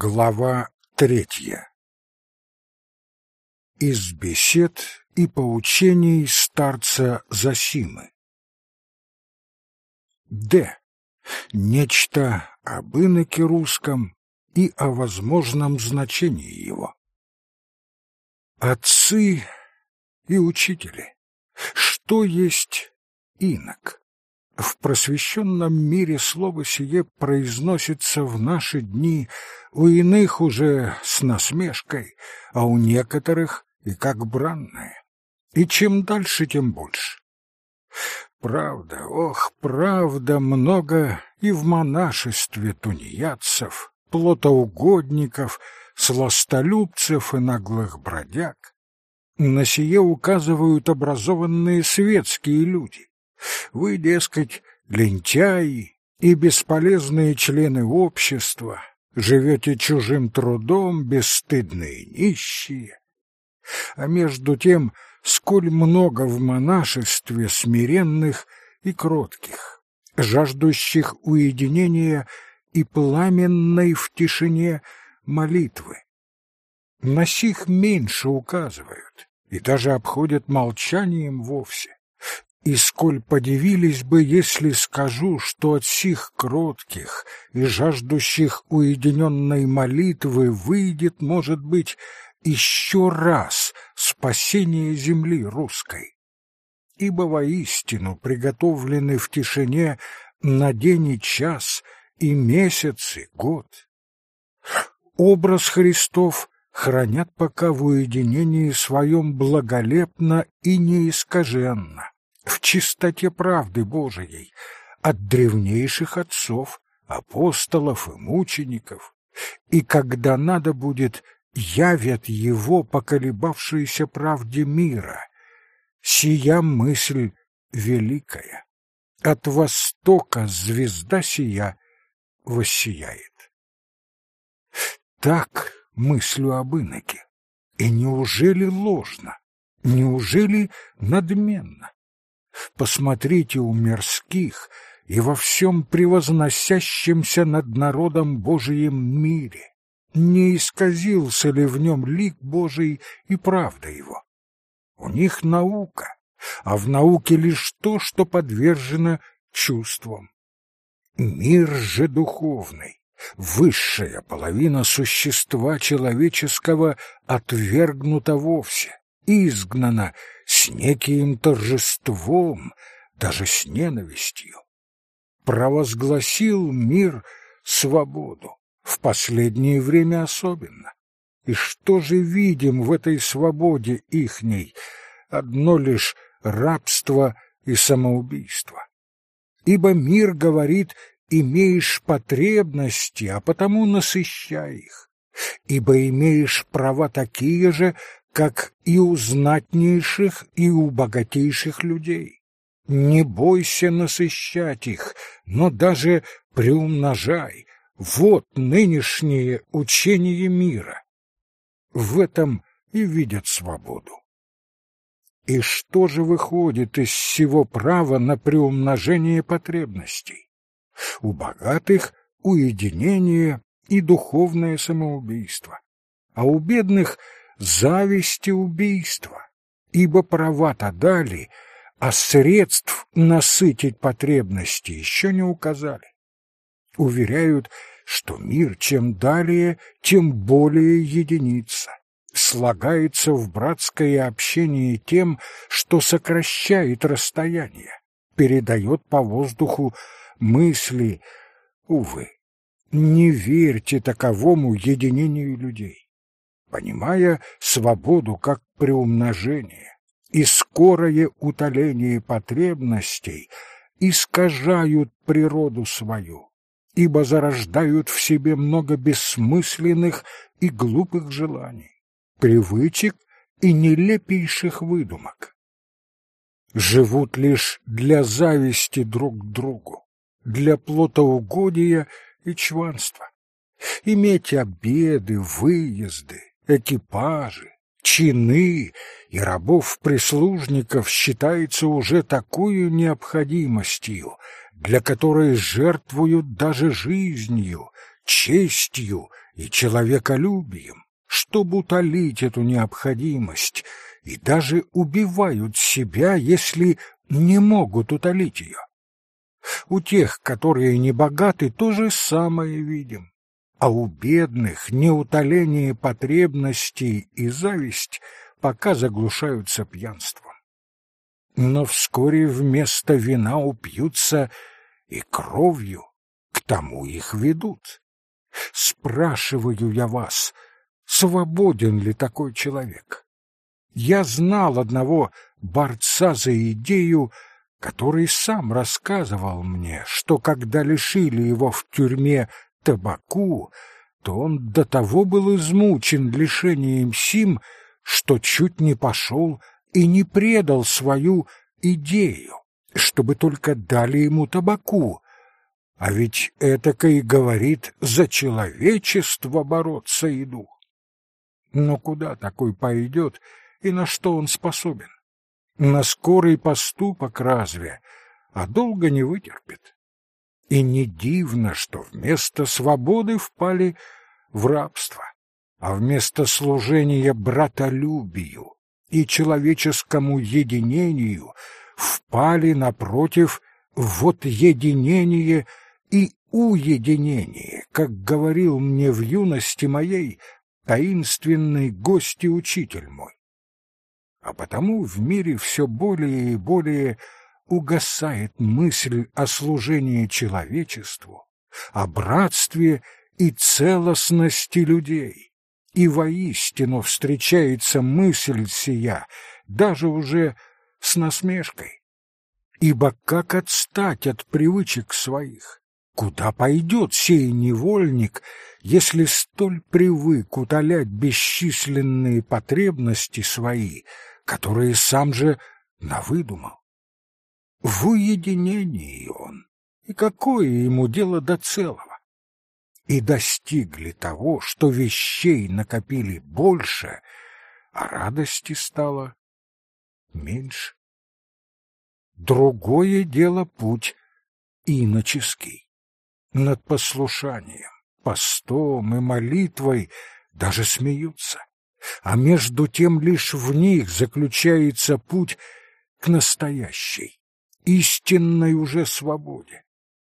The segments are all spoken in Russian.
Глава третья Из бесед и поучений старца Засимы Д. Нечто об иноке русском и о возможном значении его. Отцы и учители, что есть инок? В просвещенном мире слово сие произносится в наши дни у иных уже с насмешкой, а у некоторых и как бранное. И чем дальше, тем больше. Правда, ох, правда, много и в монашестве тунеядцев, плотоугодников, сластолюбцев и наглых бродяг. На сие указывают образованные светские люди вы, дескать, лентяи и бесполезные члены общества, живете чужим трудом, бесстыдные нищие. А между тем, сколь много в монашестве смиренных и кротких, жаждущих уединения и пламенной в тишине молитвы. На сих меньше указывают и даже обходят молчанием вовсе. И сколь подивились бы, если скажу, что от сих кротких и жаждущих уединенной молитвы выйдет, может быть, еще раз спасение земли русской. Ибо воистину приготовлены в тишине на день и час, и месяц, и год. Образ Христов хранят пока в уединении своем благолепно и неискаженно чистоте правды Божией от древнейших отцов, апостолов и мучеников, и когда надо будет, явят его поколебавшиеся правде мира. Сия мысль великая. От востока звезда сия воссияет. Так мыслю об иноке. И неужели ложно? Неужели надменно? Посмотрите у мирских и во всем превозносящемся над народом Божием мире. Не исказился ли в нем лик Божий и правда его? У них наука, а в науке лишь то, что подвержено чувствам. Мир же духовный, высшая половина существа человеческого отвергнута вовсе изгнана неким торжеством, даже с ненавистью. Провозгласил мир свободу, в последнее время особенно. И что же видим в этой свободе ихней? Одно лишь рабство и самоубийство. Ибо мир говорит, имеешь потребности, а потому насыщай их. Ибо имеешь права такие же, как и у знатнейших, и у богатейших людей. Не бойся насыщать их, но даже приумножай. Вот нынешнее учение мира. В этом и видят свободу. И что же выходит из всего права на приумножение потребностей? У богатых уединение и духовное самоубийство, а у бедных зависть и убийство, ибо права-то дали, а средств насытить потребности еще не указали. Уверяют, что мир чем далее, тем более единица, слагается в братское общение тем, что сокращает расстояние, передает по воздуху мысли. Увы, не верьте таковому единению людей понимая свободу как приумножение и скорое утоление потребностей, искажают природу свою, ибо зарождают в себе много бессмысленных и глупых желаний, привычек и нелепейших выдумок. Живут лишь для зависти друг к другу, для плотоугодия и чванства. Иметь обеды, выезды, экипажи, чины и рабов-прислужников считается уже такую необходимостью, для которой жертвуют даже жизнью, честью и человеколюбием, чтобы утолить эту необходимость, и даже убивают себя, если не могут утолить ее. У тех, которые не богаты, то же самое видим. А у бедных неутоление потребностей и зависть пока заглушаются пьянством. Но вскоре вместо вина упьются и кровью, к тому их ведут. Спрашиваю я вас, свободен ли такой человек? Я знал одного борца за идею, который сам рассказывал мне, что когда лишили его в тюрьме табаку, то он до того был измучен лишением сим, что чуть не пошел и не предал свою идею, чтобы только дали ему табаку. А ведь этако и говорит за человечество бороться иду. Но куда такой пойдет и на что он способен? На скорый поступок разве, а долго не вытерпит. И не дивно, что вместо свободы впали в рабство, а вместо служения братолюбию и человеческому единению впали, напротив, вот единение и уединение, как говорил мне в юности моей таинственный гость и учитель мой. А потому в мире все более и более угасает мысль о служении человечеству, о братстве и целостности людей. И воистину встречается мысль сия даже уже с насмешкой. Ибо как отстать от привычек своих? Куда пойдет сей невольник, если столь привык утолять бесчисленные потребности свои, которые сам же навыдумал? В уединении он, и какое ему дело до целого? И достигли того, что вещей накопили больше, а радости стало меньше. Другое дело путь иноческий. Над послушанием, постом и молитвой даже смеются, а между тем лишь в них заключается путь к настоящей, истинной уже свободе.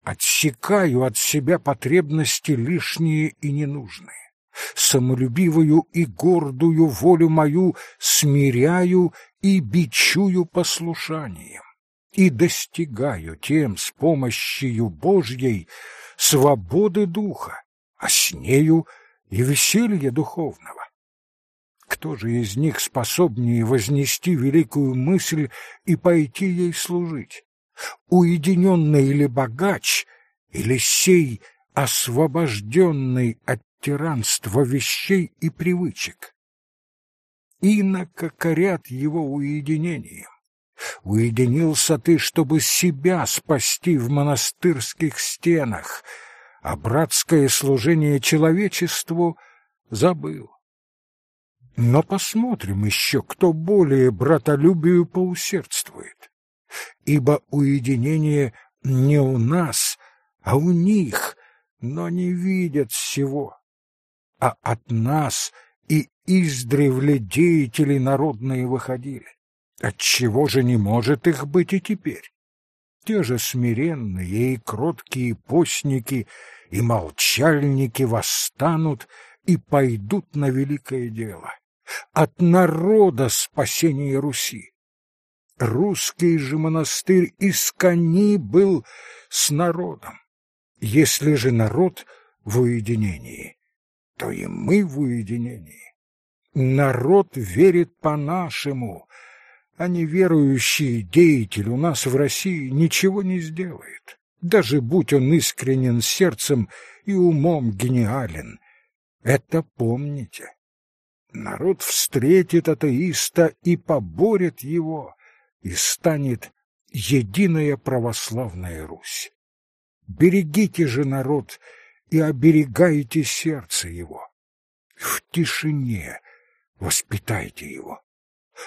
Отсекаю от себя потребности лишние и ненужные. Самолюбивую и гордую волю мою смиряю и бичую послушанием и достигаю тем с помощью Божьей свободы духа, а с нею и веселья духовного. Кто же из них способнее вознести великую мысль и пойти ей служить? Уединенный или богач, или сей освобожденный от тиранства вещей и привычек? Иноко корят его уединением. Уединился ты, чтобы себя спасти в монастырских стенах, а братское служение человечеству забыл. Но посмотрим еще, кто более братолюбию поусердствует. Ибо уединение не у нас, а у них, но не видят всего. А от нас и издревле деятели народные выходили. Отчего же не может их быть и теперь? Те же смиренные и кроткие постники и молчальники восстанут и пойдут на великое дело. От народа спасения Руси. Русский же монастырь из был с народом. Если же народ в уединении, то и мы в уединении. Народ верит по-нашему, а неверующий деятель у нас в России ничего не сделает, даже будь он искренен сердцем и умом гениален. Это помните. Народ встретит атеиста и поборет его, и станет единая православная Русь. Берегите же народ и оберегайте сердце его. В тишине воспитайте его.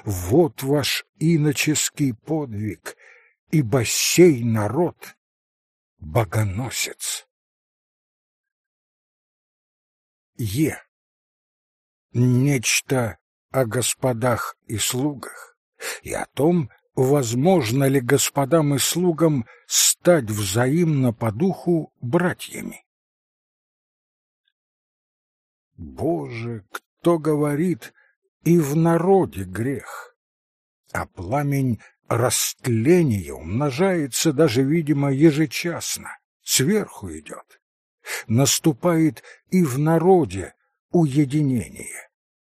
Вот ваш иноческий подвиг, ибо сей народ — богоносец. Е. Нечто о господах и слугах и о том, возможно ли господам и слугам стать взаимно по духу братьями. Боже, кто говорит, и в народе грех, а пламень растления умножается даже, видимо, ежечасно, сверху идет. Наступает и в народе уединение.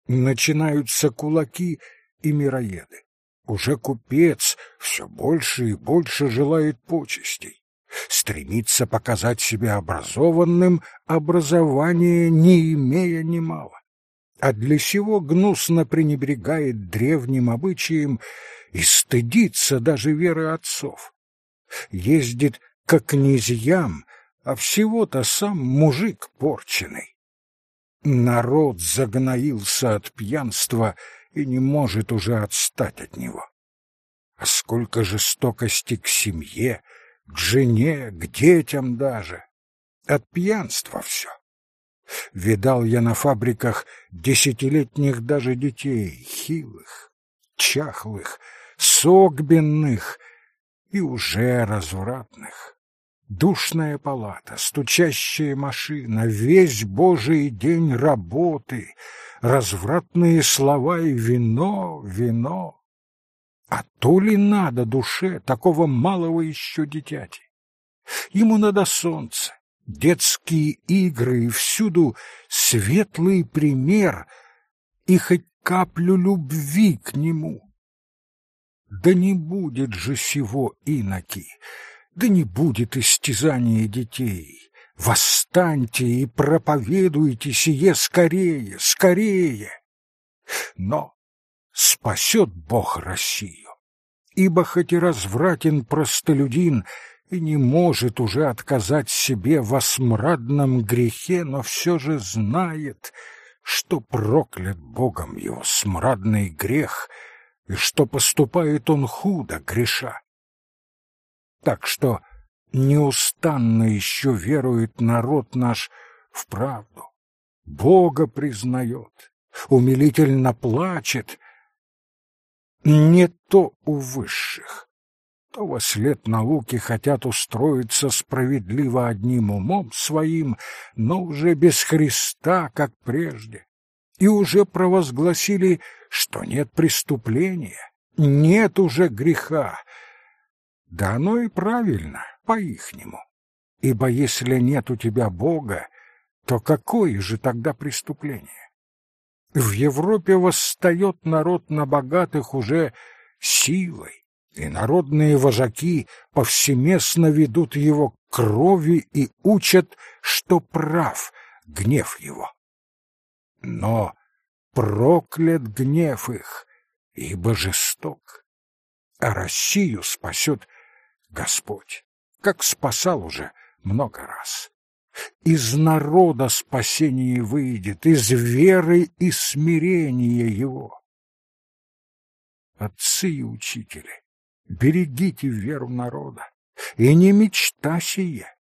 Начинаются кулаки и мироеды. Уже купец все больше и больше желает почестей. Стремится показать себя образованным, образование не имея немало. А для сего гнусно пренебрегает древним обычаем и стыдится даже веры отцов. Ездит к князьям, а всего-то сам мужик порченый. Народ загноился от пьянства и не может уже отстать от него. А сколько жестокости к семье, к жене, к детям даже. От пьянства все. Видал я на фабриках десятилетних даже детей, хилых, чахлых, согбенных и уже развратных. Душная палата, стучащая машина, весь божий день работы, развратные слова и вино, вино. А то ли надо душе такого малого еще дитяти? Ему надо солнце, детские игры и всюду светлый пример и хоть каплю любви к нему. Да не будет же сего иноки, да не будет истязания детей. Восстаньте и проповедуйте сие скорее, скорее. Но спасет Бог Россию, ибо хоть и развратен простолюдин и не может уже отказать себе во смрадном грехе, но все же знает, что проклят Богом его смрадный грех — и что поступает он худо, греша. Так что неустанно еще верует народ наш в правду, Бога признает, умилительно плачет. Не то у высших, то во след науки хотят устроиться справедливо одним умом своим, но уже без Христа, как прежде, и уже провозгласили что нет преступления, нет уже греха. Да оно и правильно, по-ихнему. Ибо если нет у тебя Бога, то какое же тогда преступление? В Европе восстает народ на богатых уже силой, и народные вожаки повсеместно ведут его к крови и учат, что прав гнев его. Но проклят гнев их, ибо жесток. А Россию спасет Господь, как спасал уже много раз. Из народа спасение выйдет, из веры и смирения его. Отцы и учители, берегите веру народа, и не мечта сия,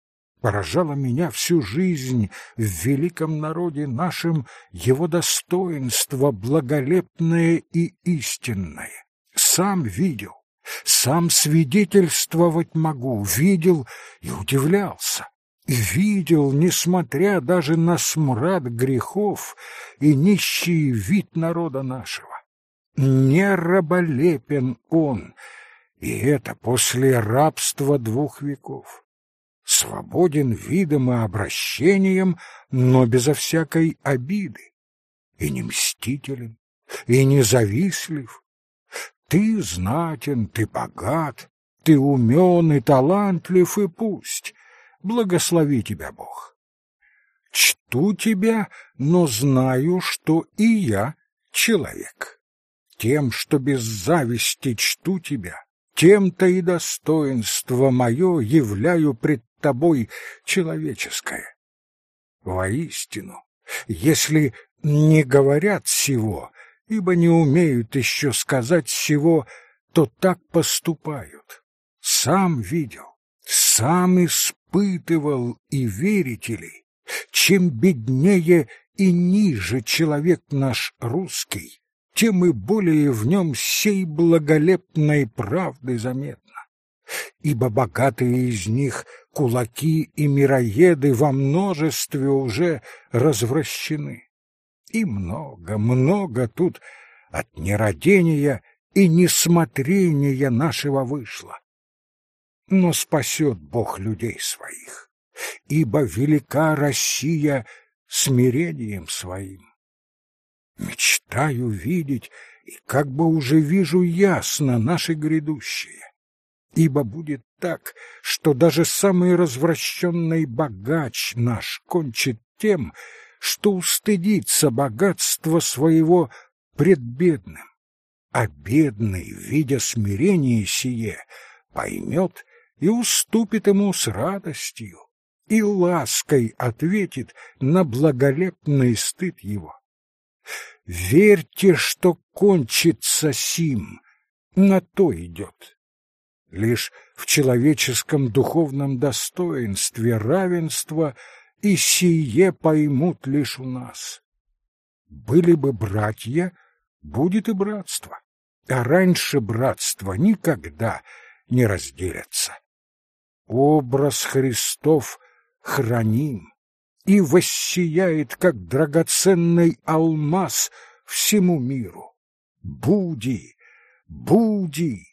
поражало меня всю жизнь в великом народе нашем его достоинство благолепное и истинное. Сам видел, сам свидетельствовать могу, видел и удивлялся. Видел, несмотря даже на смрад грехов и нищий вид народа нашего. Не раболепен он, и это после рабства двух веков свободен видом и обращением, но безо всякой обиды, и не мстителен, и не завистлив. Ты знатен, ты богат, ты умен и талантлив, и пусть. Благослови тебя Бог. Чту тебя, но знаю, что и я человек. Тем, что без зависти чту тебя, тем-то и достоинство мое являю пред тобой человеческое. Воистину, если не говорят сего, ибо не умеют еще сказать сего, то так поступают. Сам видел, сам испытывал и верите ли, чем беднее и ниже человек наш русский, тем и более в нем сей благолепной правды заметно. Ибо богатые из них кулаки и мироеды во множестве уже развращены. И много, много тут от нерадения и несмотрения нашего вышло. Но спасет Бог людей своих, ибо велика Россия смирением своим. Мечтаю видеть, и как бы уже вижу ясно наше грядущее. Ибо будет так, что даже самый развращенный богач наш кончит тем, что устыдится богатства своего пред бедным, а бедный, видя смирение сие, поймет и уступит ему с радостью и лаской ответит на благолепный стыд его. Верьте, что кончится сим, на то идет. Лишь в человеческом духовном достоинстве равенства и сие поймут лишь у нас. Были бы братья, будет и братство, а раньше братство никогда не разделятся. Образ Христов храним, и воссияет, как драгоценный алмаз, всему миру. Буди, буди!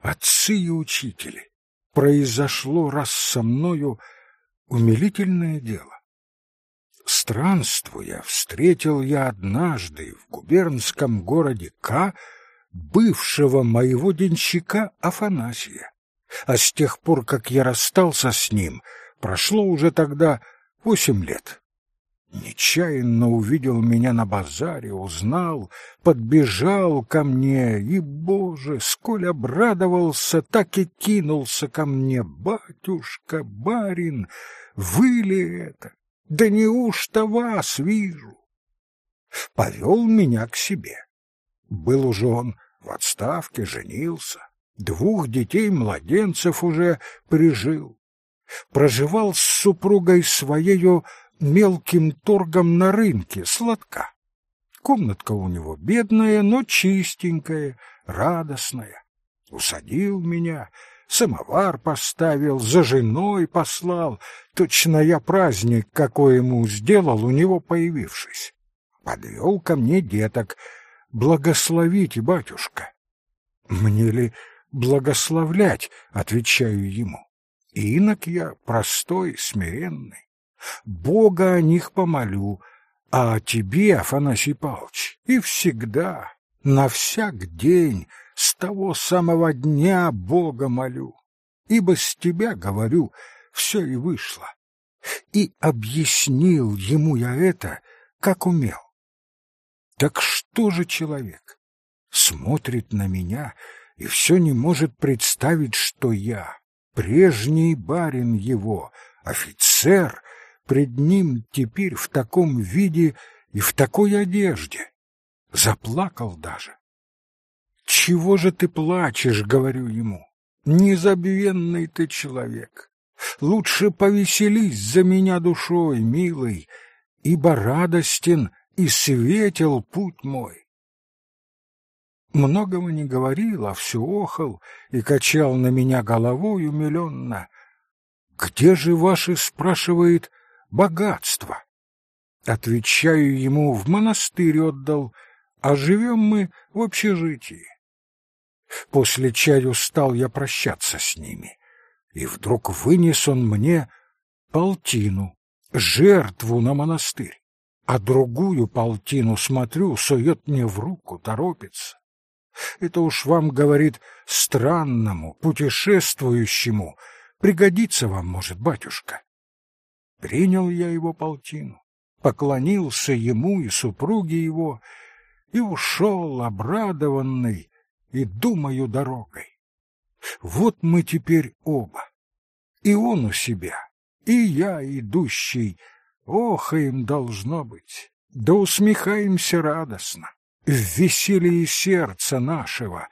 Отцы и учители, произошло раз со мною умилительное дело. Странствуя, встретил я однажды в губернском городе К бывшего моего денщика Афанасия. А с тех пор, как я расстался с ним, прошло уже тогда восемь лет. Нечаянно увидел меня на базаре, узнал, подбежал ко мне, и, боже, сколь обрадовался, так и кинулся ко мне. «Батюшка, барин, вы ли это? Да неужто вас вижу?» Повел меня к себе. Был уже он в отставке, женился, двух детей-младенцев уже прижил проживал с супругой своею мелким торгом на рынке, сладка. Комнатка у него бедная, но чистенькая, радостная. Усадил меня, самовар поставил, за женой послал. Точно я праздник, какой ему сделал, у него появившись. Подвел ко мне деток. Благословите, батюшка. Мне ли благословлять, отвечаю ему. Инок я простой, смиренный. Бога о них помолю, а о тебе, Афанасий Павлович, и всегда, на всяк день, с того самого дня Бога молю. Ибо с тебя, говорю, все и вышло. И объяснил ему я это, как умел. Так что же человек? Смотрит на меня и все не может представить, что я прежний барин его, офицер, пред ним теперь в таком виде и в такой одежде. Заплакал даже. «Чего же ты плачешь?» — говорю ему. «Незабвенный ты человек. Лучше повеселись за меня душой, милый, ибо радостен и светел путь мой. Многого не говорил, а все охал и качал на меня головой умиленно. «Где же ваши, — спрашивает, — богатство?» Отвечаю ему, в монастырь отдал, а живем мы в общежитии. После чаю стал я прощаться с ними, и вдруг вынес он мне полтину, жертву на монастырь, а другую полтину, смотрю, сует мне в руку, торопится. Это уж вам, говорит, странному, путешествующему. Пригодится вам, может, батюшка. Принял я его полтину, поклонился ему и супруге его и ушел обрадованный и думаю дорогой. Вот мы теперь оба, и он у себя, и я идущий, ох, им должно быть, да усмехаемся радостно в веселье сердца нашего,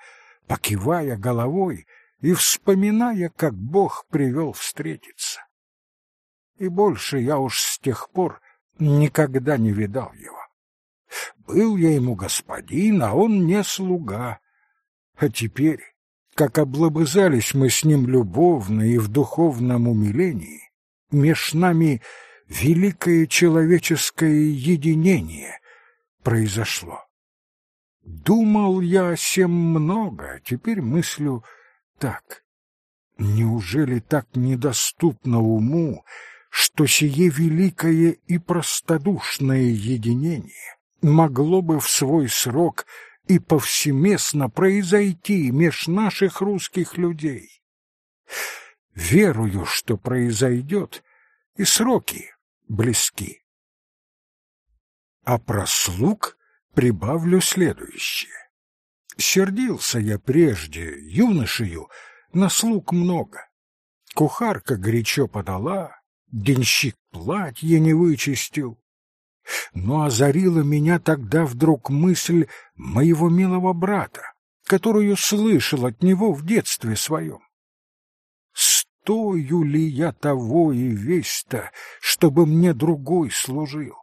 покивая головой и вспоминая, как Бог привел встретиться. И больше я уж с тех пор никогда не видал его. Был я ему господин, а он не слуга. А теперь, как облобызались мы с ним любовно и в духовном умилении, меж нами великое человеческое единение произошло. Думал я о сем много, а теперь мыслю так. Неужели так недоступно уму, что сие великое и простодушное единение могло бы в свой срок и повсеместно произойти меж наших русских людей? Верую, что произойдет, и сроки близки. А про слуг прибавлю следующее. Сердился я прежде, юношею, на слуг много. Кухарка горячо подала, денщик платье не вычистил. Но озарила меня тогда вдруг мысль моего милого брата, которую слышал от него в детстве своем. Стою ли я того и весь-то, чтобы мне другой служил?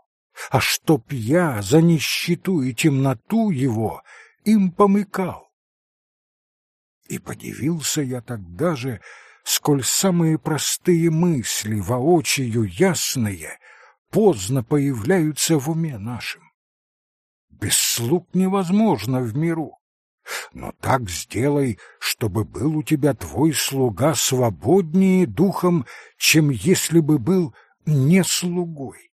а чтоб я за нищету и темноту его им помыкал. И подивился я тогда же, сколь самые простые мысли, воочию ясные, поздно появляются в уме нашем. Без слуг невозможно в миру. Но так сделай, чтобы был у тебя твой слуга свободнее духом, чем если бы был не слугой.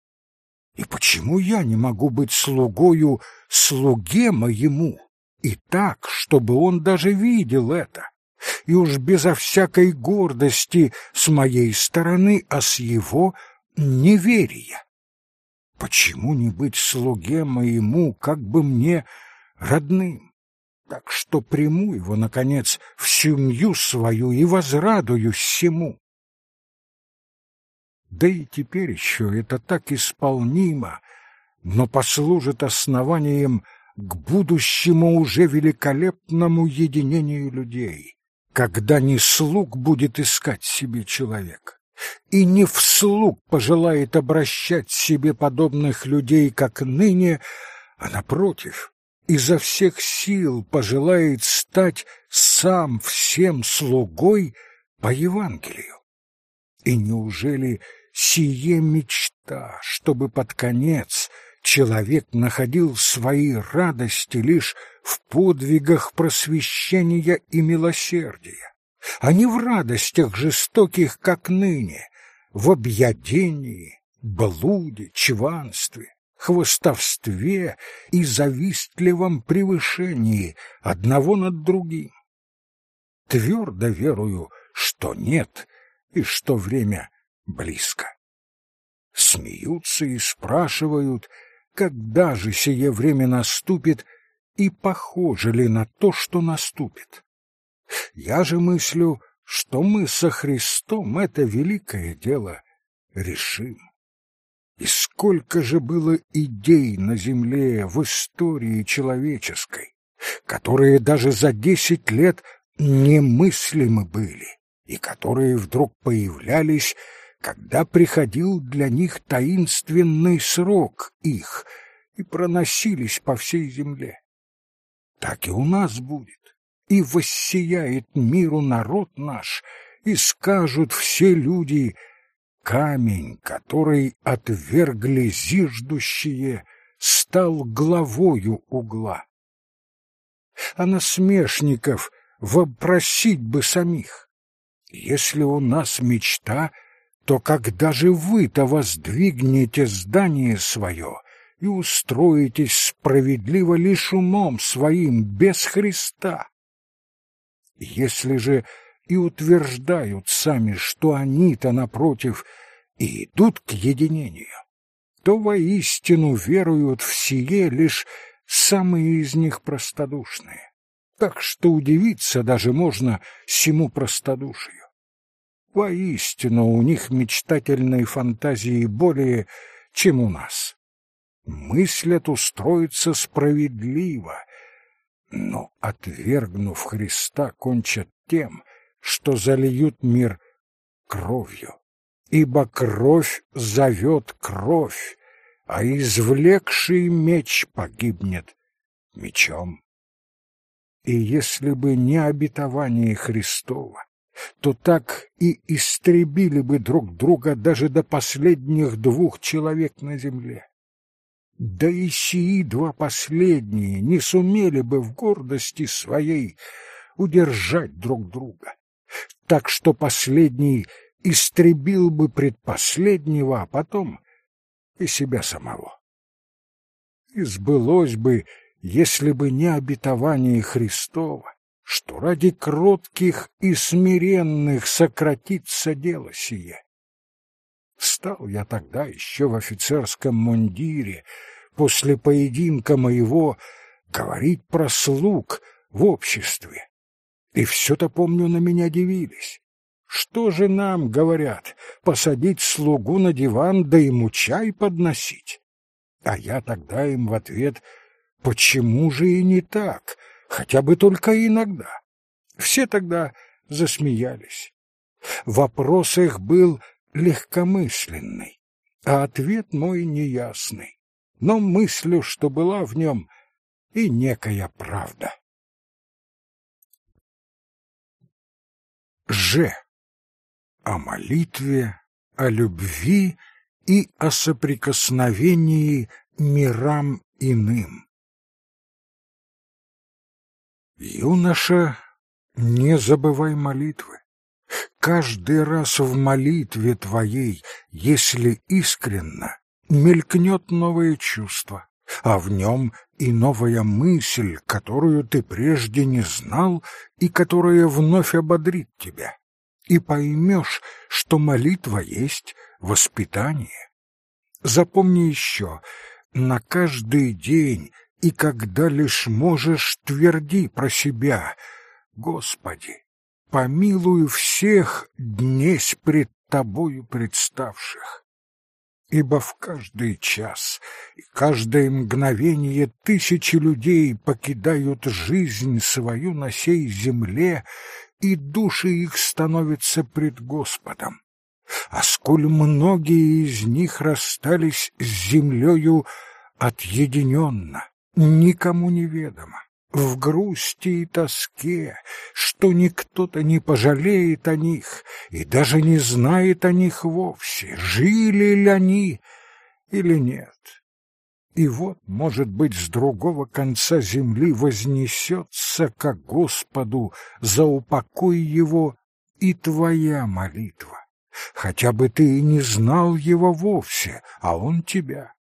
И почему я не могу быть слугою слуге моему? И так, чтобы он даже видел это. И уж безо всякой гордости с моей стороны, а с его неверия. Почему не быть слуге моему, как бы мне родным? Так что приму его, наконец, в семью свою и возрадуюсь всему. Да и теперь еще это так исполнимо, но послужит основанием к будущему уже великолепному единению людей, когда не слуг будет искать себе человек, и не в слуг пожелает обращать себе подобных людей, как ныне, а напротив, изо всех сил пожелает стать сам всем слугой по Евангелию. И неужели сие мечта, чтобы под конец человек находил свои радости лишь в подвигах просвещения и милосердия, а не в радостях жестоких, как ныне, в объедении, блуде, чванстве, хвостовстве и завистливом превышении одного над другим. Твердо верую, что нет и что время близко. Смеются и спрашивают, когда же сие время наступит и похоже ли на то, что наступит. Я же мыслю, что мы со Христом это великое дело решим. И сколько же было идей на земле в истории человеческой, которые даже за десять лет немыслимы были, и которые вдруг появлялись когда приходил для них таинственный срок их и проносились по всей земле. Так и у нас будет, и воссияет миру народ наш, и скажут все люди камень, который отвергли зиждущие, стал главою угла. А насмешников вопросить бы самих. Если у нас мечта — то когда же вы-то воздвигнете здание свое и устроитесь справедливо лишь умом своим, без Христа? Если же и утверждают сами, что они-то, напротив, и идут к единению, то воистину веруют в сие лишь самые из них простодушные. Так что удивиться даже можно всему простодушию. Воистину, у них мечтательные фантазии более, чем у нас. Мыслят устроиться справедливо, но, отвергнув Христа, кончат тем, что зальют мир кровью. Ибо кровь зовет кровь, а извлекший меч погибнет мечом. И если бы не обетование Христова, то так и истребили бы друг друга даже до последних двух человек на земле. Да и сии два последние не сумели бы в гордости своей удержать друг друга, так что последний истребил бы предпоследнего, а потом и себя самого. И сбылось бы, если бы не обетование Христова, что ради кротких и смиренных сократится дело сие. Стал я тогда еще в офицерском мундире, после поединка моего, говорить про слуг в обществе. И все-то, помню, на меня дивились. Что же нам, говорят, посадить слугу на диван, да ему чай подносить? А я тогда им в ответ, почему же и не так, хотя бы только иногда. Все тогда засмеялись. Вопрос их был легкомысленный, а ответ мой неясный. Но мыслю, что была в нем и некая правда. Ж. О молитве, о любви и о соприкосновении мирам иным. Юноша, не забывай молитвы. Каждый раз в молитве твоей, если искренно, мелькнет новое чувство, а в нем и новая мысль, которую ты прежде не знал и которая вновь ободрит тебя. И поймешь, что молитва есть воспитание. Запомни еще, на каждый день и когда лишь можешь, тверди про себя, Господи, помилуй всех днесь пред Тобою представших. Ибо в каждый час и каждое мгновение тысячи людей покидают жизнь свою на сей земле, и души их становятся пред Господом. А сколь многие из них расстались с землею отъединенно, никому неведомо, в грусти и тоске, что никто-то не пожалеет о них и даже не знает о них вовсе, жили ли они или нет. И вот, может быть, с другого конца земли вознесется ко Господу за упокой его и твоя молитва, хотя бы ты и не знал его вовсе, а он тебя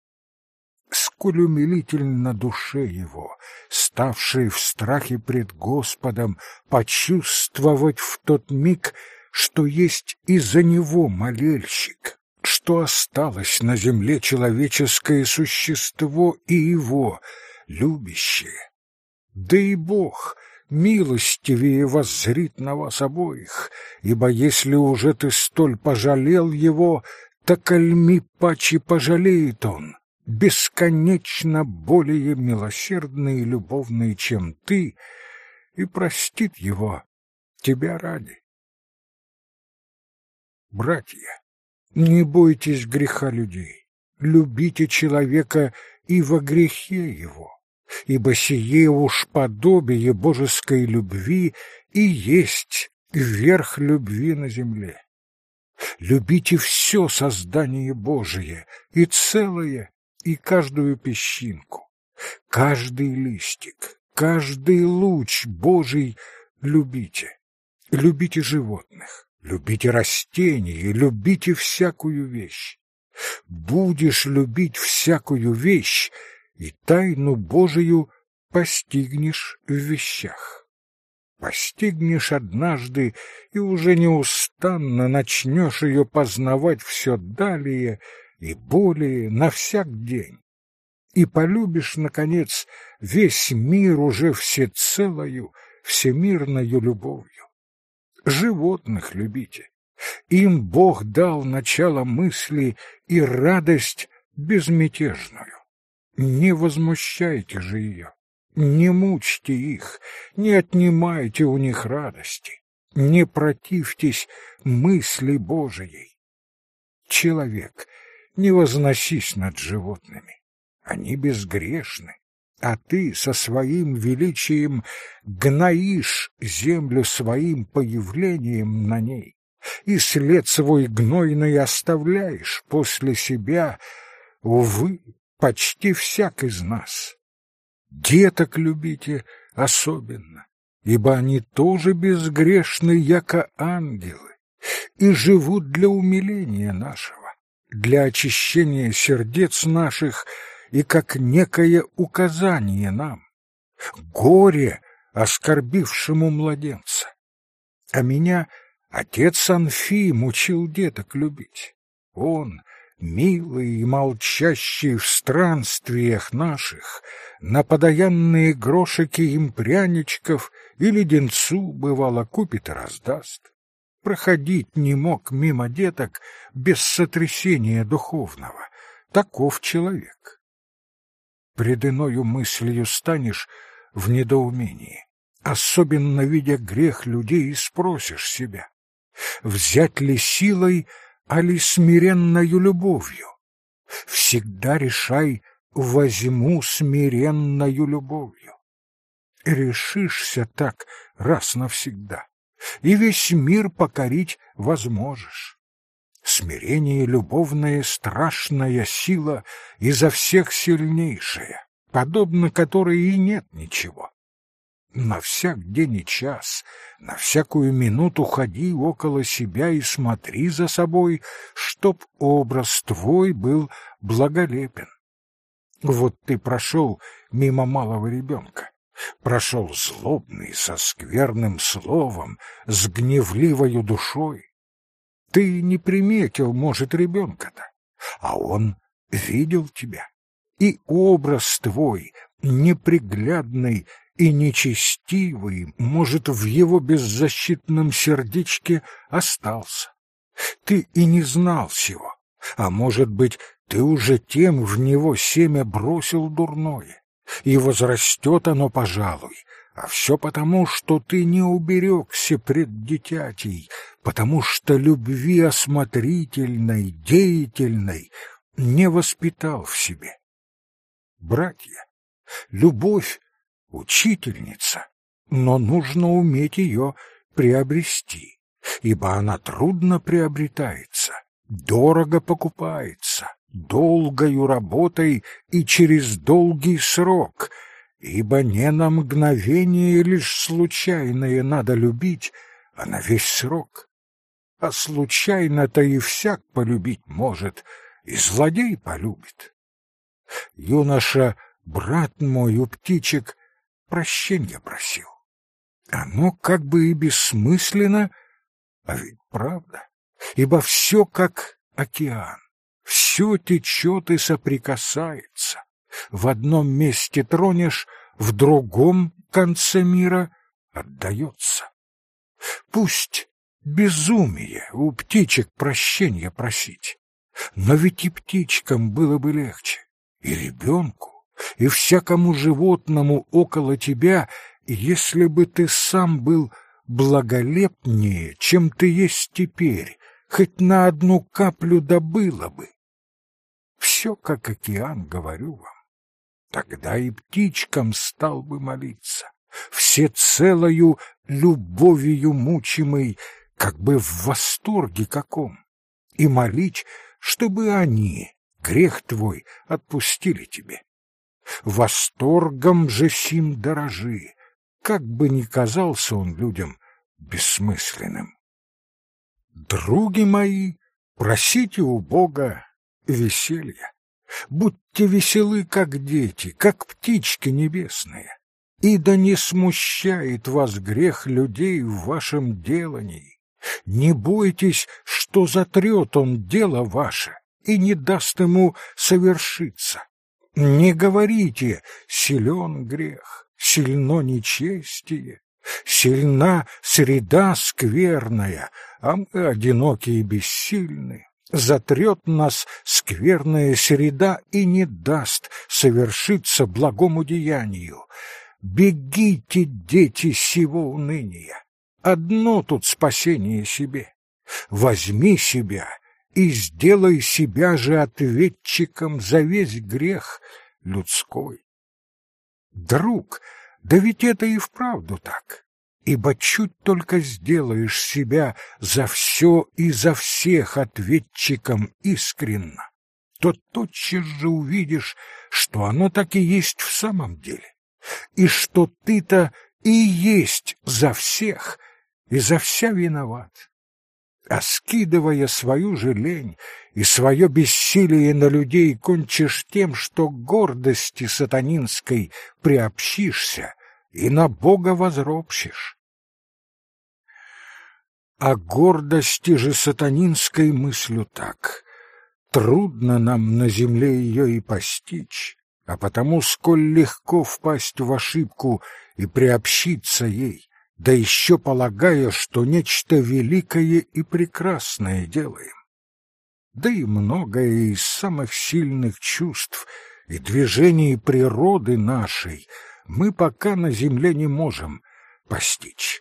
сколь умилительно душе его, ставшей в страхе пред Господом, почувствовать в тот миг, что есть из-за него молельщик, что осталось на земле человеческое существо и его, любящее. Да и Бог милостивее воззрит на вас обоих, ибо если уже ты столь пожалел его, так альми паче пожалеет он, бесконечно более милосердный и любовный, чем ты, и простит его тебя ради. Братья, не бойтесь греха людей, любите человека и во грехе его, ибо сие уж подобие божеской любви и есть верх любви на земле. Любите все создание Божие и целое, и каждую песчинку, каждый листик, каждый луч Божий любите. Любите животных, любите растения, любите всякую вещь. Будешь любить всякую вещь, и тайну Божию постигнешь в вещах. Постигнешь однажды, и уже неустанно начнешь ее познавать все далее и более на всяк день. И полюбишь, наконец, весь мир уже всецелою, всемирною любовью. Животных любите. Им Бог дал начало мысли и радость безмятежную. Не возмущайте же ее, не мучьте их, не отнимайте у них радости, не противьтесь мысли Божией. Человек — Не возносись над животными. Они безгрешны, а ты со своим величием гноишь землю своим появлением на ней, и след свой гнойный оставляешь после себя, увы, почти всяк из нас. Деток любите особенно, ибо они тоже безгрешны, яко ангелы, и живут для умиления нашего, для очищения сердец наших и как некое указание нам. Горе оскорбившему младенца. А меня отец Анфим учил деток любить. Он, милый и молчащий в странствиях наших, на подаянные грошики им пряничков и леденцу, бывало, купит и раздаст. Проходить не мог мимо деток без сотрясения духовного. Таков человек. Пред иною мыслью станешь в недоумении, особенно видя грех людей, и спросишь себя, взять ли силой али смиренною любовью. Всегда решай, возьму смиренною любовью. Решишься так раз навсегда, и весь мир покорить возможешь. Смирение любовное — страшная сила, изо всех сильнейшая, подобно которой и нет ничего. На всяк день и час, на всякую минуту ходи около себя и смотри за собой, чтоб образ твой был благолепен. Вот ты прошел мимо малого ребенка, прошел злобный, со скверным словом, с гневливою душой. Ты не приметил, может, ребенка-то, а он видел тебя, и образ твой, неприглядный и нечестивый, может, в его беззащитном сердечке остался. Ты и не знал сего, а может быть, ты уже тем в него семя бросил дурное, и возрастет оно, пожалуй, а все потому, что ты не уберегся пред дитятей, потому что любви осмотрительной, деятельной не воспитал в себе. Братья, любовь учительница, но нужно уметь ее приобрести, ибо она трудно приобретается, дорого покупается, долгою работой и через долгий срок, ибо не на мгновение лишь случайное надо любить, а на весь срок. А случайно-то и всяк полюбить может, и злодей полюбит. Юноша, брат мой, у птичек прощения просил. Оно как бы и бессмысленно, а ведь правда, ибо все как океан, все течет и соприкасается. В одном месте тронешь, в другом конце мира отдается. Пусть безумие у птичек прощения просить, но ведь и птичкам было бы легче, и ребенку и всякому животному около тебя, если бы ты сам был благолепнее, чем ты есть теперь, хоть на одну каплю добыло бы. Все как океан, говорю вам. Тогда и птичкам стал бы молиться, все целою любовью мучимой, как бы в восторге каком, и молить, чтобы они, грех твой, отпустили тебе восторгом же сим дорожи, как бы ни казался он людям бессмысленным. Други мои, просите у Бога веселья. Будьте веселы, как дети, как птички небесные. И да не смущает вас грех людей в вашем делании. Не бойтесь, что затрет он дело ваше и не даст ему совершиться. Не говорите «силен грех», «сильно нечестие», «сильна среда скверная», а мы одиноки и бессильны. Затрет нас скверная среда и не даст совершиться благому деянию. Бегите, дети сего уныния. Одно тут спасение себе. Возьми себя и сделай себя же ответчиком за весь грех людской. Друг, да ведь это и вправду так, ибо чуть только сделаешь себя за все и за всех ответчиком искренно, то тотчас же увидишь, что оно так и есть в самом деле, и что ты-то и есть за всех и за вся виноват. А скидывая свою же лень и свое бессилие на людей, кончишь тем, что гордости сатанинской приобщишься и на Бога возропщишь. О гордости же сатанинской мыслю так. Трудно нам на земле ее и постичь, а потому сколь легко впасть в ошибку и приобщиться ей, да еще полагая, что нечто великое и прекрасное делаем. Да и многое из самых сильных чувств и движений природы нашей мы пока на земле не можем постичь.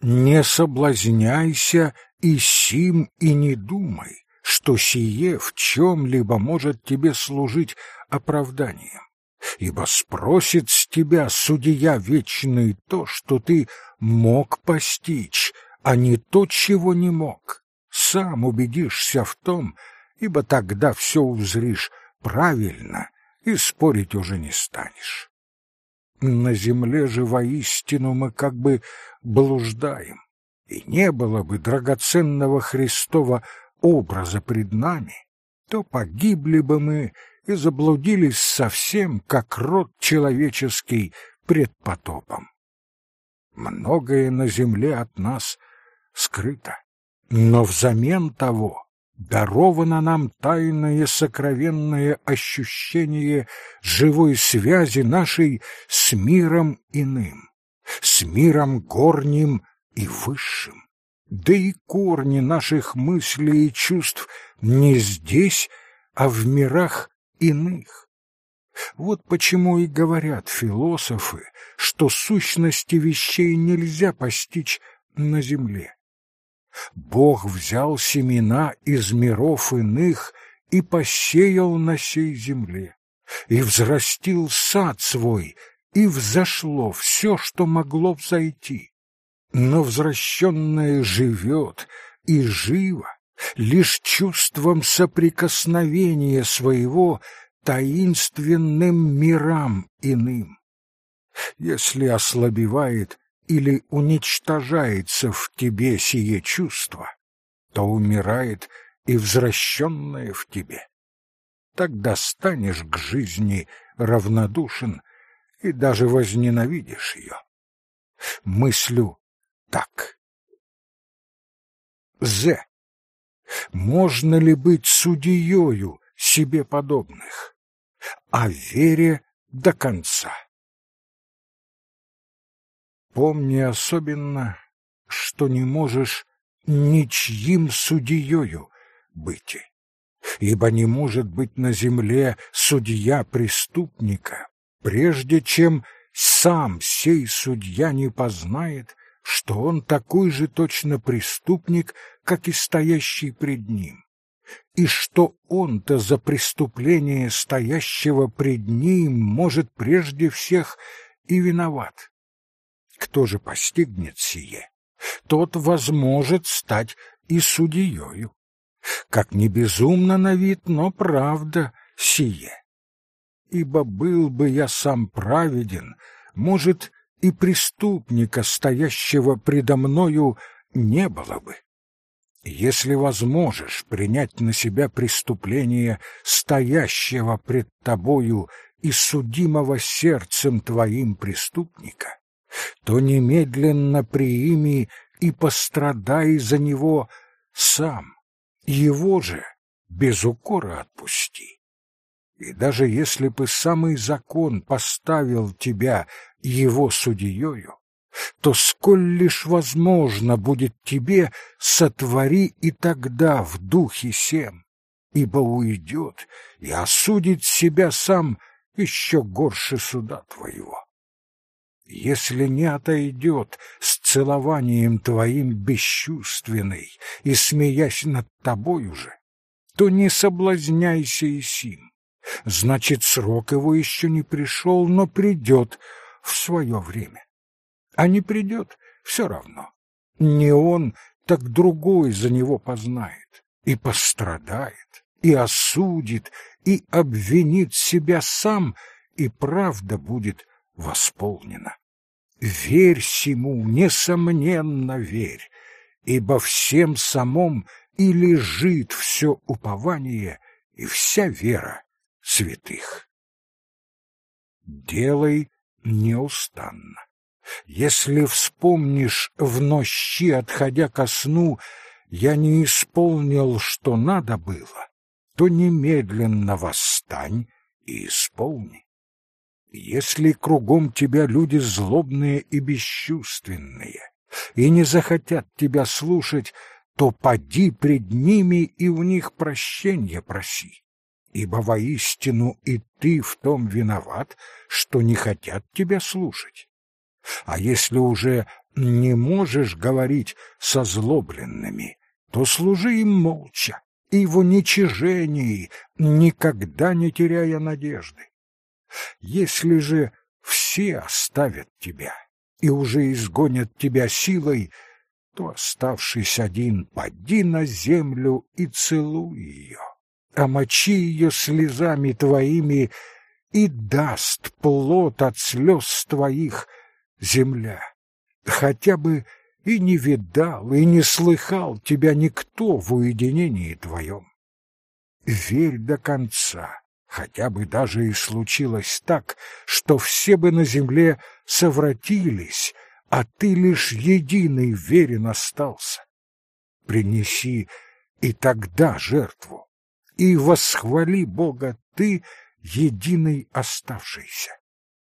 Не соблазняйся и сим, и не думай, что сие в чем-либо может тебе служить оправданием ибо спросит с тебя судья вечный то, что ты мог постичь, а не то, чего не мог. Сам убедишься в том, ибо тогда все узришь правильно и спорить уже не станешь. На земле же воистину мы как бы блуждаем, и не было бы драгоценного Христова образа пред нами, то погибли бы мы и заблудились совсем, как род человеческий пред потопом. Многое на земле от нас скрыто, но взамен того даровано нам тайное сокровенное ощущение живой связи нашей с миром иным, с миром горним и высшим. Да и корни наших мыслей и чувств не здесь, а в мирах иных. Вот почему и говорят философы, что сущности вещей нельзя постичь на земле. Бог взял семена из миров иных и посеял на сей земле, и взрастил сад свой, и взошло все, что могло взойти. Но возвращенное живет и живо, лишь чувством соприкосновения своего таинственным мирам иным. Если ослабевает или уничтожается в тебе сие чувство, то умирает и возвращенное в тебе. Тогда станешь к жизни равнодушен и даже возненавидишь ее. Мыслю так. З. Можно ли быть судьею себе подобных? О вере до конца. Помни особенно, что не можешь ничьим судьею быть, ибо не может быть на земле судья преступника, прежде чем сам сей судья не познает, что он такой же точно преступник, как и стоящий пред ним, и что он-то за преступление стоящего пред ним может прежде всех и виноват. Кто же постигнет сие? Тот возможет стать и судьею. Как не безумно на вид, но правда сие. Ибо был бы я сам праведен, может, и преступника, стоящего предо мною, не было бы. Если возможешь принять на себя преступление стоящего пред тобою и судимого сердцем твоим преступника, то немедленно приими и пострадай за него сам, его же без укора отпусти. И даже если бы самый закон поставил тебя его судьею, то сколь лишь возможно будет тебе, сотвори и тогда в духе сем, ибо уйдет и осудит себя сам еще горше суда твоего. Если не отойдет с целованием твоим бесчувственный и смеясь над тобою же, то не соблазняйся и сим. Значит, срок его еще не пришел, но придет в свое время. А не придет, все равно. Не он, так другой за него познает и пострадает, и осудит, и обвинит себя сам, и правда будет восполнена. Верь сему, несомненно верь, ибо всем самом и лежит все упование и вся вера святых. Делай неустанно. Если вспомнишь в нощи, отходя ко сну, я не исполнил, что надо было, то немедленно восстань и исполни. Если кругом тебя люди злобные и бесчувственные, и не захотят тебя слушать, то поди пред ними и у них прощения проси. Ибо воистину и ты в том виноват, что не хотят тебя слушать. А если уже не можешь говорить со злобленными, то служи им молча и в уничижении, никогда не теряя надежды. Если же все оставят тебя и уже изгонят тебя силой, то, оставшись один, поди на землю и целуй ее, омочи ее слезами твоими, и даст плод от слез твоих земля. Хотя бы и не видал, и не слыхал тебя никто в уединении твоем. Верь до конца, хотя бы даже и случилось так, что все бы на земле совратились, а ты лишь единый верен остался. Принеси и тогда жертву, и восхвали Бога ты, единый оставшийся.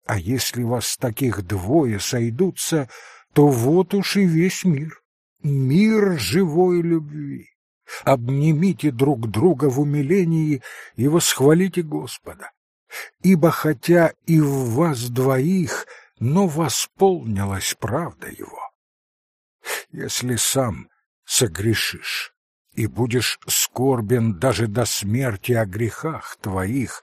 А если вас таких двое сойдутся, то вот уж и весь мир, мир живой любви. Обнимите друг друга в умилении и восхвалите Господа. Ибо хотя и в вас двоих — но восполнилась правда его. Если сам согрешишь и будешь скорбен даже до смерти о грехах твоих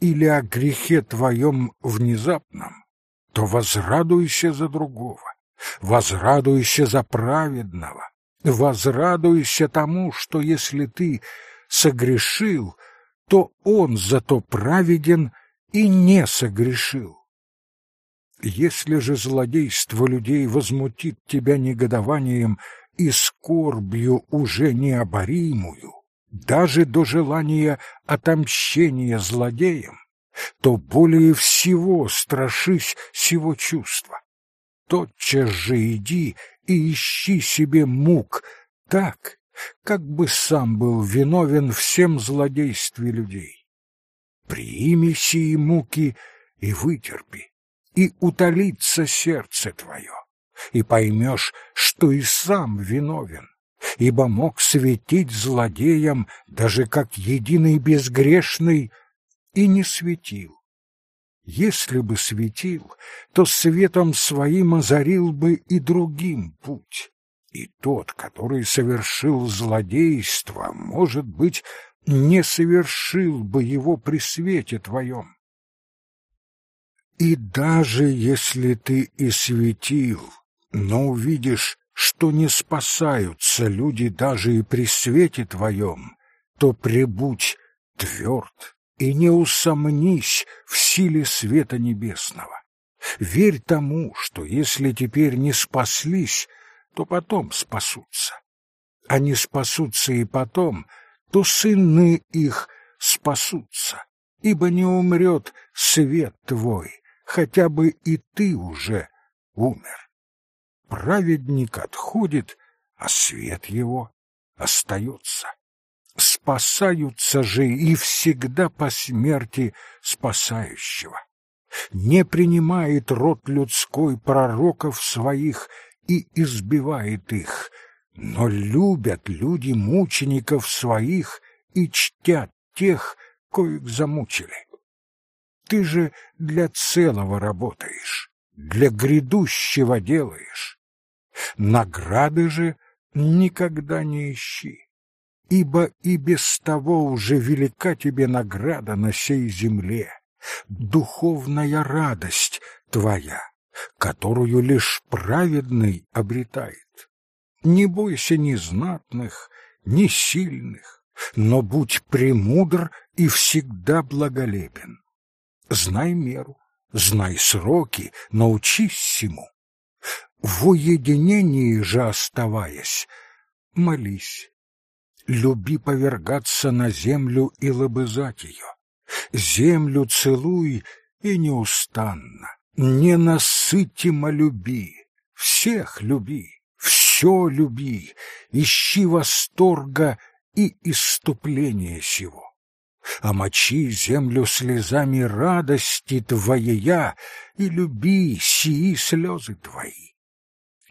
или о грехе твоем внезапном, то возрадуйся за другого, возрадуйся за праведного, возрадуйся тому, что если ты согрешил, то он зато праведен и не согрешил. Если же злодейство людей возмутит тебя негодованием и скорбью уже необоримую, даже до желания отомщения злодеям, то более всего страшись сего чувства. Тотчас же иди и ищи себе мук так, как бы сам был виновен всем злодействе людей. Прими сии муки и вытерпи и утолится сердце твое, и поймешь, что и сам виновен, ибо мог светить злодеям, даже как единый безгрешный, и не светил. Если бы светил, то светом своим озарил бы и другим путь. И тот, который совершил злодейство, может быть, не совершил бы его при свете твоем. И даже если ты и светил, но увидишь, что не спасаются люди даже и при свете твоем, то прибудь тверд и не усомнись в силе света небесного. Верь тому, что если теперь не спаслись, то потом спасутся. А не спасутся и потом, то сыны их спасутся, ибо не умрет свет твой, хотя бы и ты уже умер. Праведник отходит, а свет его остается. Спасаются же и всегда по смерти спасающего. Не принимает род людской пророков своих и избивает их, но любят люди мучеников своих и чтят тех, коих замучили. Ты же для целого работаешь, для грядущего делаешь. Награды же никогда не ищи, ибо и без того уже велика тебе награда на сей земле, духовная радость твоя, которую лишь праведный обретает. Не бойся ни знатных, ни сильных, но будь премудр и всегда благолепен. Знай меру, знай сроки, научись всему. В уединении же оставаясь, молись. Люби повергаться на землю и лобызать ее. Землю целуй и неустанно, ненасытимо люби, всех люби, все люби, ищи восторга и иступления сего. Омочи землю слезами радости твоя и люби сии слезы твои.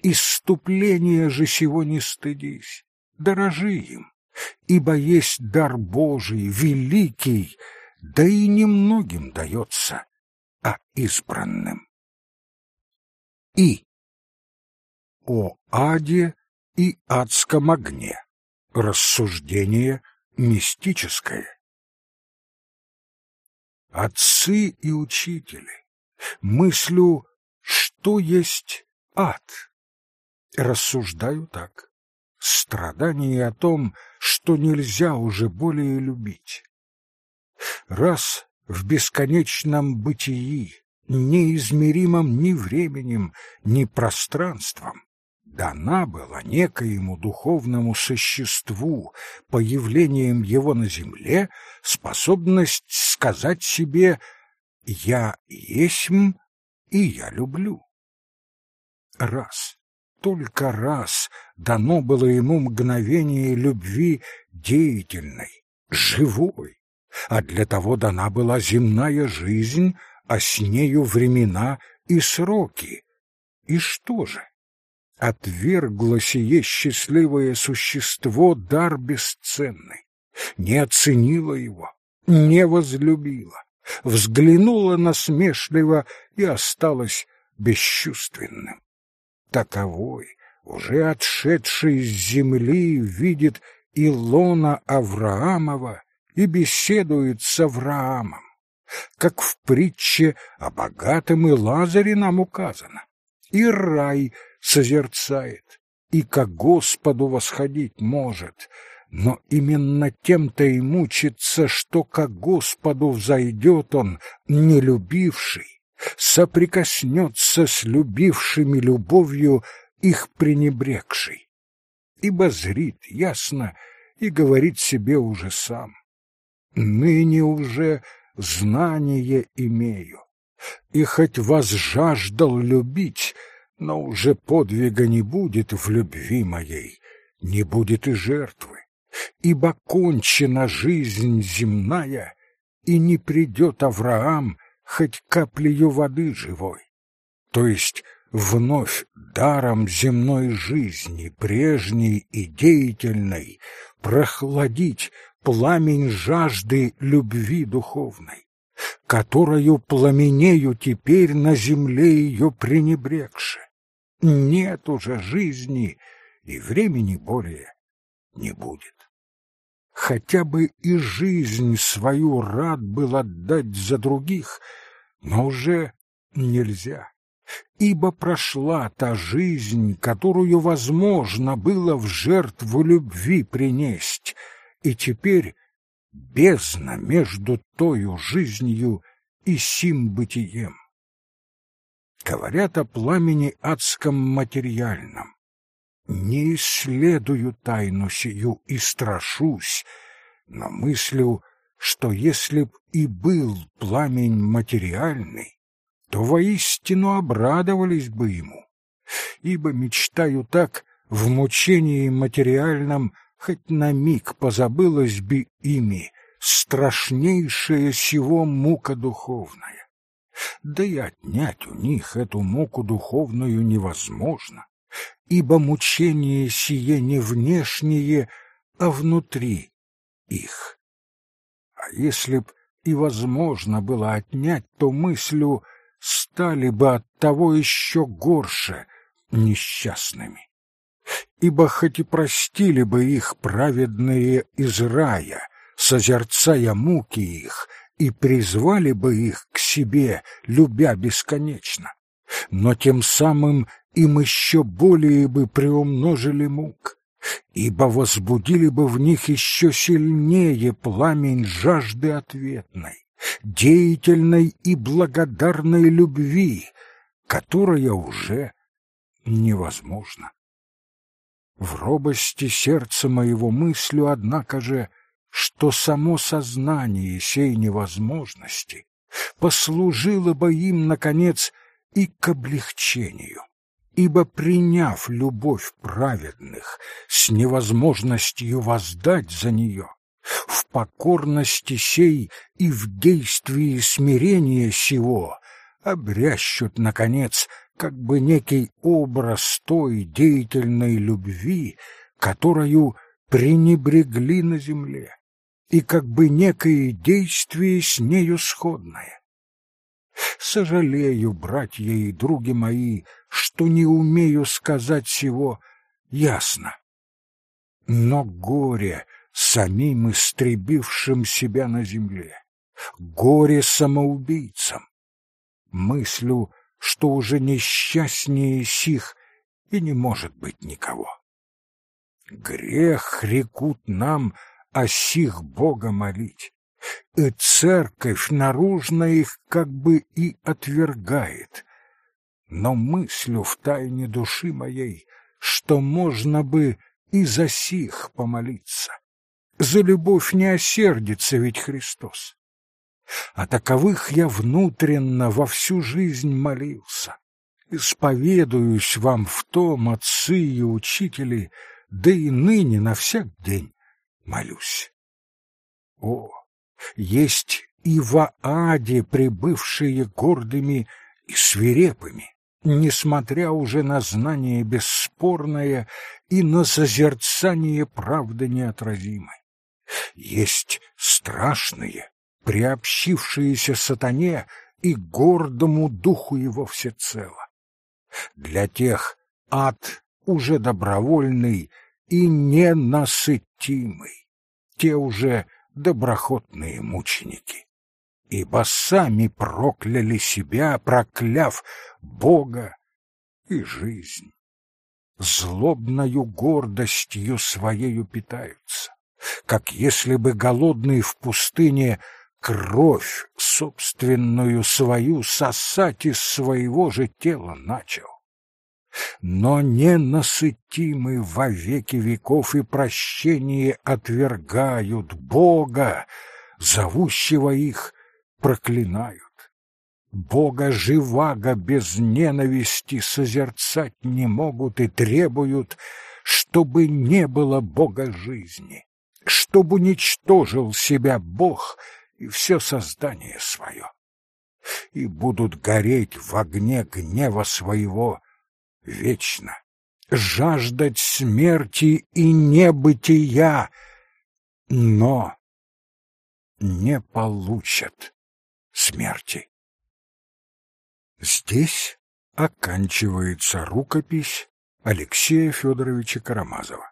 Иступления же сего не стыдись, дорожи им, ибо есть дар Божий, великий, да и немногим дается, а избранным. И. О аде и адском огне. Рассуждение мистическое. Отцы и учители, мыслю, что есть ад. Рассуждаю так. Страдание о том, что нельзя уже более любить. Раз в бесконечном бытии, неизмеримом ни временем, ни пространством, дана была некоему духовному существу, появлением его на земле, способность сказать себе «я есмь и я люблю». Раз, только раз дано было ему мгновение любви деятельной, живой, а для того дана была земная жизнь, а с нею времена и сроки. И что же? отвергло сие счастливое существо дар бесценный, не оценила его, не возлюбила, взглянула насмешливо и осталась бесчувственным. Таковой, уже отшедший с земли, видит Илона Авраамова и беседует с Авраамом, как в притче о богатом и Лазаре нам указано, и рай — созерцает и ко Господу восходить может, но именно тем-то и мучится, что ко Господу взойдет он, не любивший, соприкоснется с любившими любовью их пренебрегший, ибо зрит ясно и говорит себе уже сам. Ныне уже знание имею, и хоть вас жаждал любить, но уже подвига не будет в любви моей, не будет и жертвы, ибо кончена жизнь земная, и не придет Авраам хоть каплею воды живой. То есть вновь даром земной жизни, прежней и деятельной, прохладить пламень жажды любви духовной, которою пламенею теперь на земле ее пренебрегши нет уже жизни, и времени более не будет. Хотя бы и жизнь свою рад был отдать за других, но уже нельзя, ибо прошла та жизнь, которую возможно было в жертву любви принесть, и теперь бездна между тою жизнью и сим бытием. Говорят о пламени адском материальном. Не исследую тайну сию и страшусь, но мыслю, что если б и был пламень материальный, то воистину обрадовались бы ему, ибо мечтаю так в мучении материальном хоть на миг позабылась бы ими страшнейшая сего мука духовная. Да и отнять у них эту муку духовную невозможно, ибо мучение сие не внешнее, а внутри их. А если б и возможно было отнять, то мыслю стали бы от того еще горше несчастными. ибо хоть и простили бы их праведные из рая, созерцая муки их, и призвали бы их к себе, любя бесконечно, но тем самым им еще более бы приумножили мук, ибо возбудили бы в них еще сильнее пламень жажды ответной, деятельной и благодарной любви, которая уже невозможна. В робости сердца моего мыслю, однако же, что само сознание сей невозможности послужило бы им, наконец, и к облегчению. Ибо, приняв любовь праведных с невозможностью воздать за нее, в покорности сей и в действии смирения сего обрящут, наконец, как бы некий образ той деятельной любви, которую пренебрегли на земле, и как бы некое действие с нею сходное. Сожалею, братья и други мои, что не умею сказать всего ясно. Но горе самим истребившим себя на земле, горе самоубийцам. Мыслю, что уже несчастнее сих и не может быть никого. Грех рекут нам о сих Бога молить, и церковь наружно их как бы и отвергает. Но мыслю в тайне души моей, что можно бы и за сих помолиться. За любовь не осердится ведь Христос. А таковых я внутренно во всю жизнь молился. Исповедуюсь вам в том, отцы и учители, да и ныне на всяк день молюсь. О, есть и в Аде прибывшие гордыми и свирепыми, несмотря уже на знание бесспорное и на созерцание правды неотразимой. Есть страшные, приобщившиеся сатане и гордому духу его всецело. Для тех ад уже добровольный и ненасытимый, те уже доброхотные мученики, ибо сами прокляли себя, прокляв Бога и жизнь. Злобною гордостью своею питаются, как если бы голодный в пустыне кровь собственную свою сосать из своего же тела начал. Но ненасытимы во веки веков и прощение отвергают Бога, зовущего их проклинают. Бога живаго без ненависти созерцать не могут и требуют, чтобы не было Бога жизни, чтобы уничтожил себя Бог — и все создание свое, и будут гореть в огне гнева своего вечно, жаждать смерти и небытия, но не получат смерти. Здесь оканчивается рукопись Алексея Федоровича Карамазова.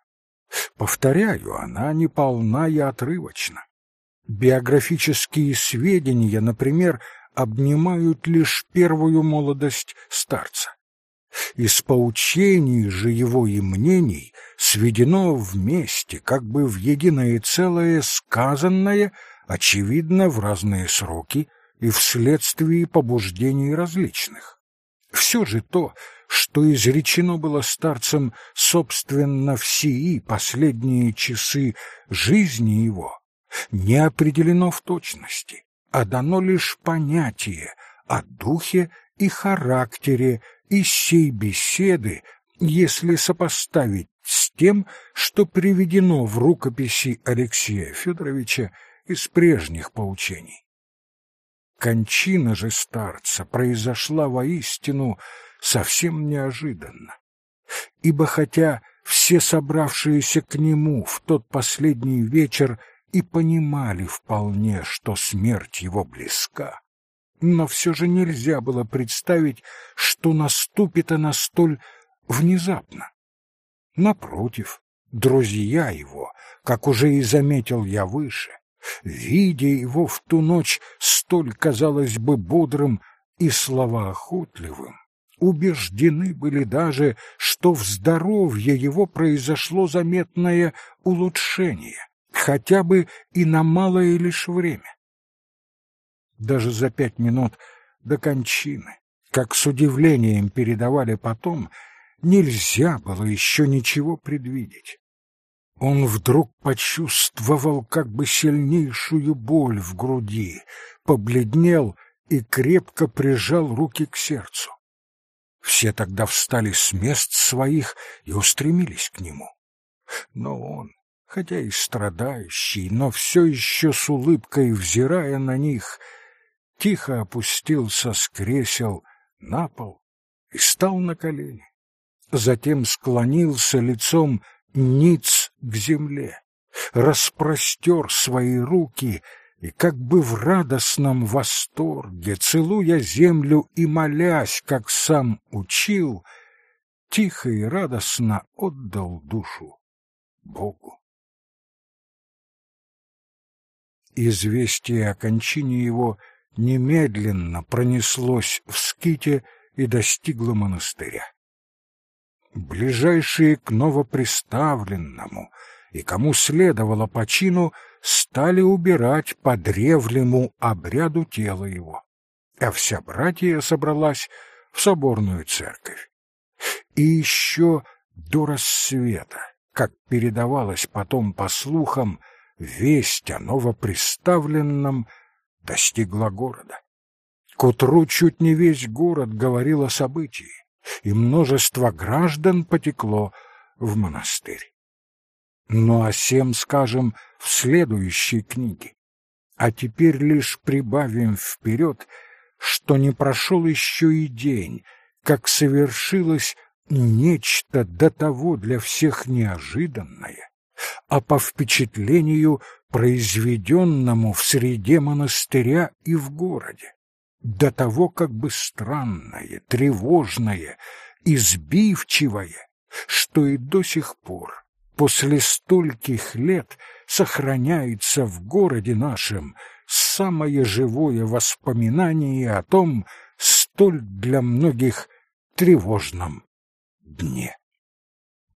Повторяю, она не полна и отрывочна. Биографические сведения, например, обнимают лишь первую молодость старца. Из поучений же его и мнений сведено вместе, как бы в единое целое сказанное, очевидно, в разные сроки и вследствие побуждений различных. Все же то, что изречено было старцем собственно в сии последние часы жизни его, не определено в точности, а дано лишь понятие о духе и характере из сей беседы, если сопоставить с тем, что приведено в рукописи Алексея Федоровича из прежних поучений. Кончина же старца произошла воистину совсем неожиданно, ибо хотя все собравшиеся к нему в тот последний вечер и понимали вполне, что смерть его близка. Но все же нельзя было представить, что наступит она столь внезапно. Напротив, друзья его, как уже и заметил я выше, видя его в ту ночь столь, казалось бы, бодрым и словоохотливым, убеждены были даже, что в здоровье его произошло заметное улучшение, хотя бы и на малое лишь время. Даже за пять минут до кончины, как с удивлением передавали потом, нельзя было еще ничего предвидеть. Он вдруг почувствовал как бы сильнейшую боль в груди, побледнел и крепко прижал руки к сердцу. Все тогда встали с мест своих и устремились к нему. Но он, хотя и страдающий, но все еще с улыбкой взирая на них, тихо опустился с кресел на пол и стал на колени. Затем склонился лицом ниц к земле, распростер свои руки и как бы в радостном восторге, целуя землю и молясь, как сам учил, тихо и радостно отдал душу Богу. Известие о кончине его немедленно пронеслось в ските и достигло монастыря. Ближайшие к новоприставленному и кому следовало по чину — стали убирать по древнему обряду тело его, а вся братья собралась в соборную церковь. И еще до рассвета, как передавалось потом по слухам, весть о новоприставленном достигла города. К утру чуть не весь город говорил о событии, и множество граждан потекло в монастырь. Ну а всем скажем в следующей книге. А теперь лишь прибавим вперед, что не прошел еще и день, как совершилось нечто до того для всех неожиданное, а по впечатлению, произведенному в среде монастыря и в городе, до того как бы странное, тревожное, избивчивое, что и до сих пор после стольких лет сохраняется в городе нашем самое живое воспоминание о том столь для многих тревожном дне.